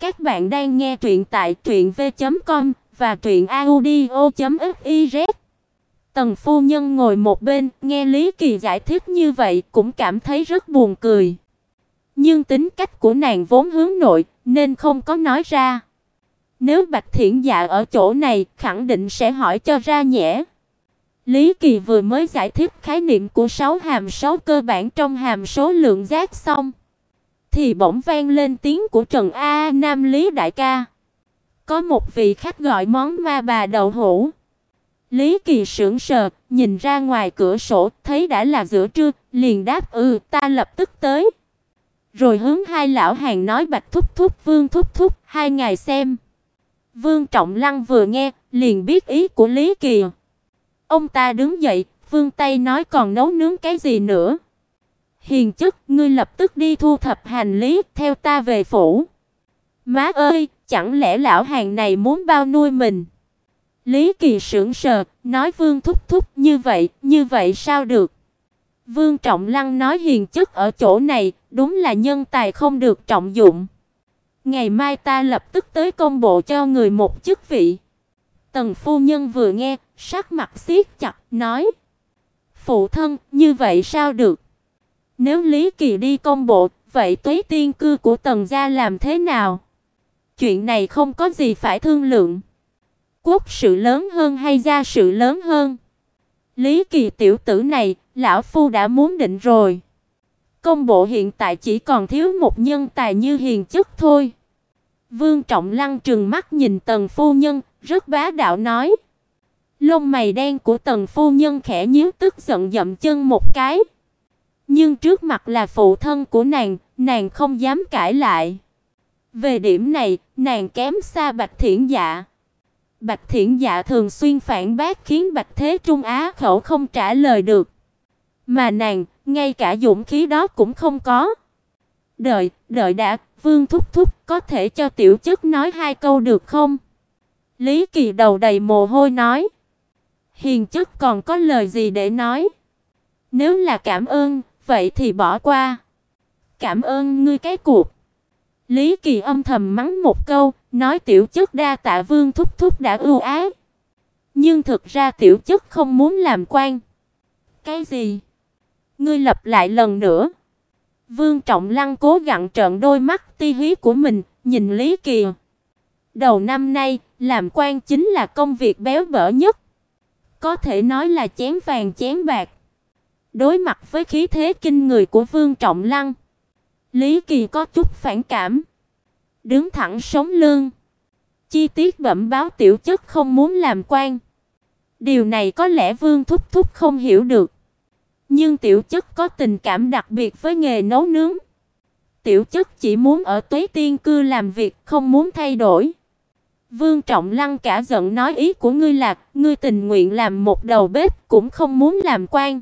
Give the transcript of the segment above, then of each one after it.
Các bạn đang nghe truyện tại truyệnv.com và truyệnaudio.fiz. Tần phu nhân ngồi một bên, nghe Lý Kỳ giải thích như vậy cũng cảm thấy rất buồn cười. Nhưng tính cách của nàng vốn hướng nội nên không có nói ra. Nếu Bạch Thiển Dạ ở chỗ này, khẳng định sẽ hỏi cho ra nhẽ. Lý Kỳ vừa mới giải thích khái niệm của sáu hàm số cơ bản trong hàm số lượng giác xong, thì bỗng vang lên tiếng của Trần A Nam Lý đại ca. Có một vị khách gọi món ma bà đậu hũ. Lý Kỳ sững sờ, nhìn ra ngoài cửa sổ, thấy đã là giữa trưa, liền đáp ừ, ta lập tức tới. Rồi hướng hai lão hàng nói Bạch thúc thúc, Vương thúc thúc, hai ngài xem. Vương Trọng Lăng vừa nghe, liền biết ý của Lý Kỳ. Ông ta đứng dậy, vương tay nói còn nấu nướng cái gì nữa? Hiền chức, ngươi lập tức đi thu thập hành lý, theo ta về phủ. Má ơi, chẳng lẽ lão hàng này muốn bao nuôi mình? Lý Kỳ sững sờ, nói Vương thúc thúc như vậy, như vậy sao được? Vương Trọng Lăng nói hiền chức ở chỗ này, đúng là nhân tài không được trọng dụng. Ngày mai ta lập tức tới công bộ cho người một chức vị. Tần phu nhân vừa nghe, sắc mặt siết chặt, nói: "Phụ thân, như vậy sao được? Nếu Lý Kỳ đi công bộ, vậy Tuế tiên cư của Tần gia làm thế nào? Chuyện này không có gì phải thương lượng. Quốc sự lớn hơn hay gia sự lớn hơn? Lý Kỳ tiểu tử này, lão phu đã muốn định rồi. Công bộ hiện tại chỉ còn thiếu một nhân tài như hiền chức thôi." Vương Trọng Lăng trừng mắt nhìn Tần phu nhân, rất bá đạo nói: Lông mày đen của Tần phu nhân khẽ nhíu tức giận dậm chân một cái. Nhưng trước mặt là phụ thân của nàng, nàng không dám cãi lại. Về điểm này, nàng kém xa Bạch Thiển Dạ. Bạch Thiển Dạ thường xuyên phản bác khiến Bạch Thế Trung Á khẩu không trả lời được. Mà nàng, ngay cả dũng khí đó cũng không có. Đợi, đợi đã, Vương thúc thúc, có thể cho tiểu chức nói hai câu được không? Lý Kỳ đầu đầy mồ hôi nói. Hiền chức còn có lời gì để nói? Nếu là cảm ơn, vậy thì bỏ qua. Cảm ơn ngươi cái cuộc. Lý Kỳ âm thầm mắng một câu, nói tiểu chất đa tạ Vương thúc thúc đã ưu ái. Nhưng thực ra tiểu chất không muốn làm quan. Cái gì? Ngươi lặp lại lần nữa. Vương Trọng Lăng cố gắng trợn đôi mắt ti hí của mình, nhìn Lý Kỳ. Đầu năm nay, làm quan chính là công việc béo bở nhất. Có thể nói là chén vàng chén bạc. Đối mặt với khí thế kinh người của Vương Trọng Lăng, Lý Kỳ có chút phản cảm. Đứng thẳng sống lưng. Chi tiết bẩm báo tiểu chất không muốn làm quan. Điều này có lẽ Vương Thúc Thúc không hiểu được. Nhưng tiểu chất có tình cảm đặc biệt với nghề nấu nướng. Tiểu chất chỉ muốn ở Tuế Tiên cư làm việc, không muốn thay đổi. Vương Trọng Lăng cả giận nói ý của ngươi là, ngươi tình nguyện làm một đầu bếp cũng không muốn làm quan.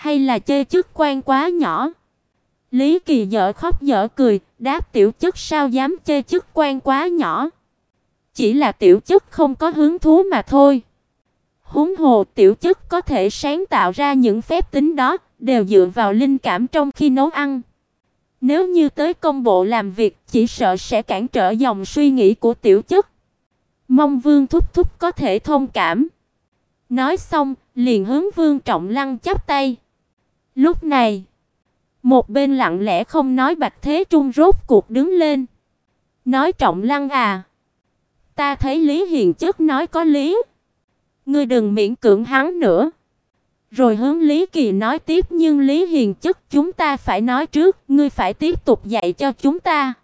Hay là chơi chức quan quá nhỏ? Lý Kỳ dở khóc dở cười, đáp tiểu chức sao dám chơi chức quan quá nhỏ. Chỉ là tiểu chức không có hứng thú mà thôi. Huống hồ tiểu chức có thể sáng tạo ra những phép tính đó, đều dựa vào linh cảm trong khi nấu ăn. Nếu như tới công bộ làm việc, chỉ sợ sẽ cản trở dòng suy nghĩ của tiểu chức Mong Vương thúc thúc có thể thông cảm. Nói xong, liền hướng Vương Trọng Lăng chắp tay. Lúc này, một bên lặng lẽ không nói Bạch Thế Trung rốt cuộc đứng lên. Nói Trọng Lăng à, ta thấy Lý Hiền chức nói có lý. Ngươi đừng miễn cưỡng hắn nữa. Rồi hướng Lý Kỳ nói tiếp nhưng Lý Hiền chức chúng ta phải nói trước, ngươi phải tiếp tục dạy cho chúng ta.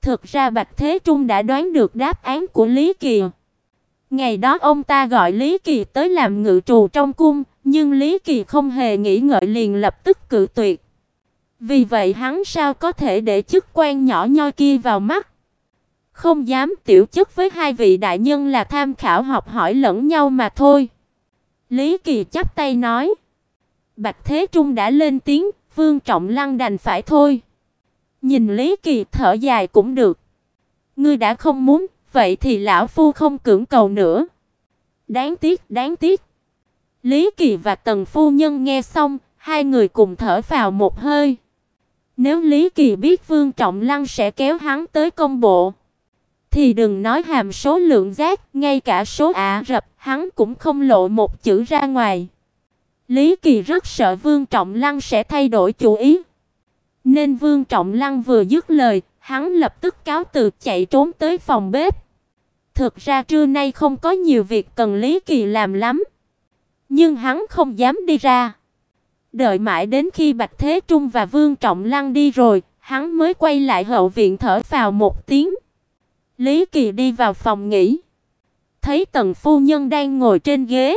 Thực ra Bạch Thế Trung đã đoán được đáp án của Lý Kỳ. Ngày đó ông ta gọi Lý Kỳ tới làm ngự trù trong cung, nhưng Lý Kỳ không hề nghĩ ngợi liền lập tức cự tuyệt. Vì vậy hắn sao có thể để chức quan nhỏ nhoi kia vào mắt? Không dám tiểu chức với hai vị đại nhân là tham khảo học hỏi lẫn nhau mà thôi. Lý Kỳ chắp tay nói. Bạch Thế Trung đã lên tiếng, Vương Trọng Lăng đành phải thôi. Nhìn Lý Kỳ thở dài cũng được. Ngươi đã không muốn, vậy thì lão phu không cưỡng cầu nữa. Đáng tiếc, đáng tiếc. Lý Kỳ và Tần phu nhân nghe xong, hai người cùng thở phào một hơi. Nếu Lý Kỳ biết Vương Trọng Lăng sẽ kéo hắn tới công bộ, thì đừng nói hàm số lượng giác, ngay cả số Ả Rập, hắn cũng không lộ một chữ ra ngoài. Lý Kỳ rất sợ Vương Trọng Lăng sẽ thay đổi chủ ý. Nên Vương Trọng Lăng vừa dứt lời, hắn lập tức cáo từ chạy trốn tới phòng bếp. Thực ra trưa nay không có nhiều việc cần Lý Kỳ làm lắm, nhưng hắn không dám đi ra. Đợi mãi đến khi Bạch Thế Trung và Vương Trọng Lăng đi rồi, hắn mới quay lại hậu viện thở phào một tiếng. Lý Kỳ đi vào phòng nghỉ, thấy Tần phu nhân đang ngồi trên ghế,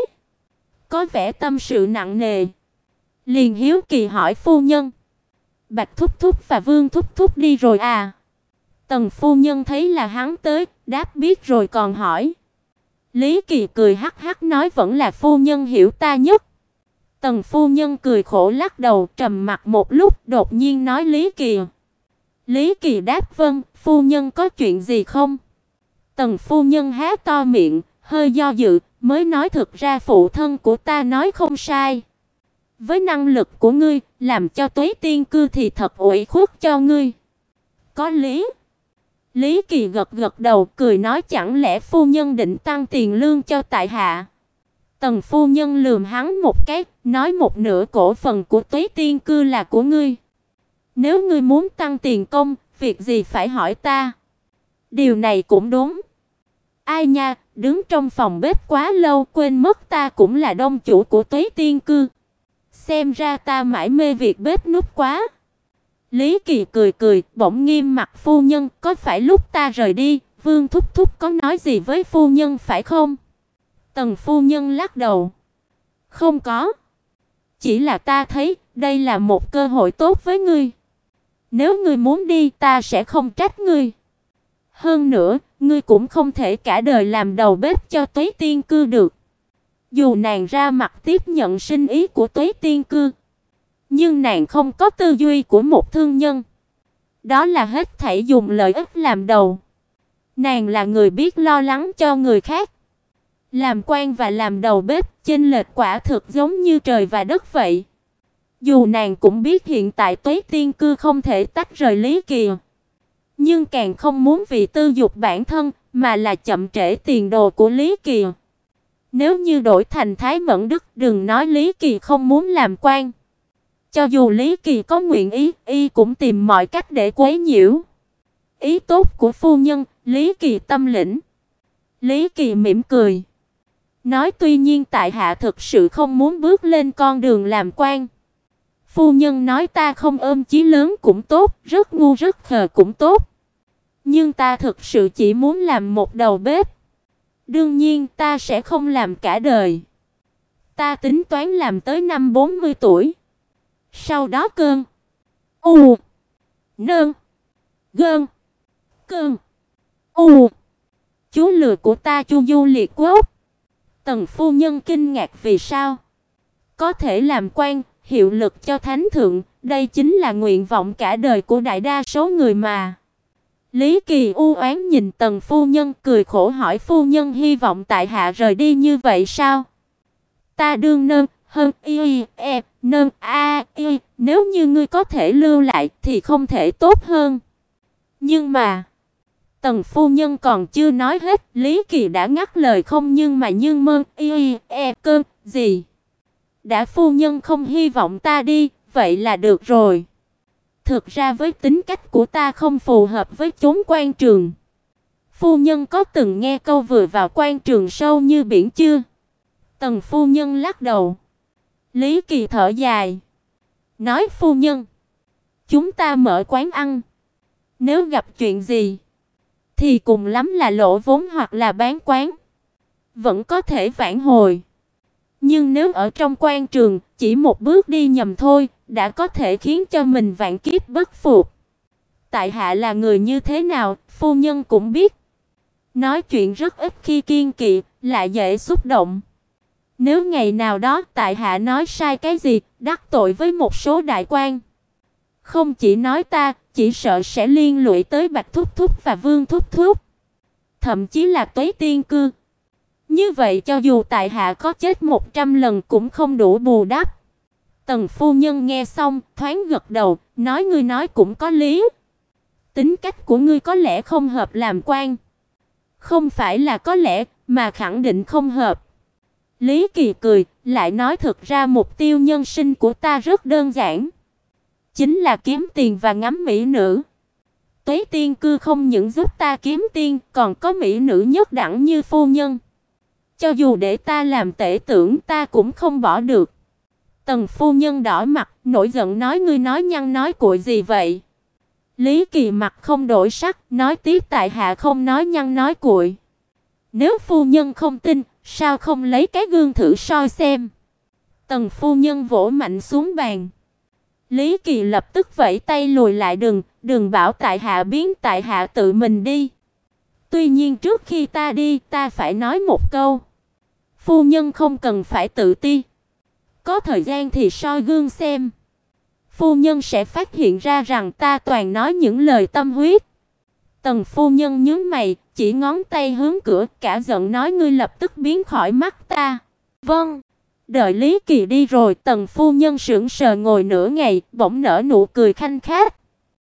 có vẻ tâm sự nặng nề. Liền hiếu kỳ hỏi phu nhân: "Bạch thúc thúc và Vương thúc thúc đi rồi à?" Tần phu nhân thấy là hắn tới, đáp biết rồi còn hỏi. Lý Kỳ cười hắc hắc nói vẫn là phu nhân hiểu ta nhất. Tần phu nhân cười khổ lắc đầu, trầm mặt một lúc, đột nhiên nói Lý Kỳ. Lý Kỳ đáp vâng, phu nhân có chuyện gì không? Tần phu nhân há to miệng, hơi do dự, mới nói thực ra phụ thân của ta nói không sai. Với năng lực của ngươi, làm cho Tuế Tiên cư thì thật ủy khuất cho ngươi. Có lý. Lý Kỳ gật gật đầu, cười nói chẳng lẽ phu nhân định tăng tiền lương cho tại hạ? Tần phu nhân lườm hắn một cái, nói một nửa cổ phần của Tuế Tiên cư là của ngươi. Nếu ngươi muốn tăng tiền công, việc gì phải hỏi ta? Điều này cũng đúng. Ai nha, đứng trong phòng bếp quá lâu quên mất ta cũng là đông chủ của Tuế Tiên cư. Xem ra ta mãi mê việc bếp núc quá. Lý Kỳ cười cười, bỗng nghiêm mặt phu nhân, có phải lúc ta rời đi, Vương thúc thúc có nói gì với phu nhân phải không? Tần phu nhân lắc đầu. Không có. Chỉ là ta thấy đây là một cơ hội tốt với ngươi. Nếu ngươi muốn đi, ta sẽ không trách ngươi. Hơn nữa, ngươi cũng không thể cả đời làm đầu bếp cho Tuế Tiên cư được. Dù nàng ra mặt tiếp nhận sinh ý của Tuế Tiên cư, nhưng nàng không có tư duy của một thương nhân. Đó là hết thảy dùng lợi ích làm đầu. Nàng là người biết lo lắng cho người khác. Làm quan và làm đầu bếp, chênh lệch quả thực giống như trời và đất vậy. Dù nàng cũng biết hiện tại Tuế Tiên cư không thể tách rời Lý Kỳ, nhưng càng không muốn vì tư dục bản thân mà là chậm trễ tiền đồ của Lý Kỳ. Nếu như đổi thành Thái Mẫn Đức, đừng nói Lý Kỳ không muốn làm quan. Cho dù Lý Kỳ có nguyện ý, y cũng tìm mọi cách để quấy nhiễu. Ý tốt của phu nhân, Lý Kỳ tâm lĩnh. Lý Kỳ mỉm cười, nói tuy nhiên tại hạ thực sự không muốn bước lên con đường làm quan. Phu nhân nói ta không ôm chí lớn cũng tốt, rất ngu rất khờ cũng tốt. Nhưng ta thực sự chỉ muốn làm một đầu bếp. Đương nhiên ta sẽ không làm cả đời. Ta tính toán làm tới năm 40 tuổi. Sau đó cơn u nương gơn cơn u chú lừa của ta Chu Du Liệt Quốc. Tần phu nhân kinh ngạc vì sao? Có thể làm quan, hiệu lực cho thánh thượng, đây chính là nguyện vọng cả đời của đại đa số người mà. Lý Kỳ u oán nhìn Tần phu nhân cười khổ hỏi phu nhân hy vọng tại hạ rời đi như vậy sao? Ta đương nâng hơn y e nâng a y, nếu như ngươi có thể lưu lại thì không thể tốt hơn. Nhưng mà Tần phu nhân còn chưa nói hết, Lý Kỳ đã ngắt lời không nhưng mà nhưng mơ y e cơ gì? Đã phu nhân không hy vọng ta đi, vậy là được rồi. Thực ra với tính cách của ta không phù hợp với chốn quan trường. Phu nhân có từng nghe câu vừa vào quan trường sâu như biển chưa? Tần phu nhân lắc đầu. Lý Kỳ thở dài, nói phu nhân, chúng ta mở quán ăn, nếu gặp chuyện gì thì cùng lắm là lỗ vốn hoặc là bán quán, vẫn có thể vãn hồi. Nhưng nếu ở trong quan trường, chỉ một bước đi nhầm thôi, đã có thể khiến cho mình vạn kiếp bất phục. Tại hạ là người như thế nào, phu nhân cũng biết. Nói chuyện rất ít khi kiên kỵ, lại dễ xúc động. Nếu ngày nào đó tại hạ nói sai cái gì, đắc tội với một số đại quan, không chỉ nói ta, chỉ sợ sẽ liên lụy tới Bạch Thúc Thúc và Vương Thúc Thúc, thậm chí là Tuế Tiên cư. Như vậy cho dù tại hạ có chết 100 lần cũng không đủ bù đắp. Tần phu nhân nghe xong, thoáng gật đầu, nói ngươi nói cũng có lý. Tính cách của ngươi có lẽ không hợp làm quan. Không phải là có lẽ, mà khẳng định không hợp. Lý Kỳ cười, lại nói thực ra mục tiêu nhân sinh của ta rất đơn giản, chính là kiếm tiền và ngắm mỹ nữ. Tuế tiên cư không những giúp ta kiếm tiền, còn có mỹ nữ nhất đẳng như phu nhân. Cho dù để ta làm tể tưởng ta cũng không bỏ được. Tần phu nhân đỏ mặt, nổi giận nói ngươi nói nhăn nói cuội gì vậy? Lý Kỳ mặt không đổi sắc, nói tiếp tại hạ không nói nhăn nói cuội. Nếu phu nhân không tin, sao không lấy cái gương thử soi xem? Tần phu nhân vỗ mạnh xuống bàn. Lý Kỳ lập tức vẫy tay lùi lại đừng, đừng bảo tại hạ biến tại hạ tự mình đi. Tuy nhiên trước khi ta đi, ta phải nói một câu. Phu nhân không cần phải tự ti. Có thời gian thì soi gương xem. Phu nhân sẽ phát hiện ra rằng ta toàn nói những lời tâm huyết. Tần phu nhân nhướng mày, chỉ ngón tay hướng cửa, cả giận nói ngươi lập tức biến khỏi mắt ta. Vâng. Đợi Lý Kỳ đi rồi, Tần phu nhân sững sờ ngồi nửa ngày, bỗng nở nụ cười khanh khách.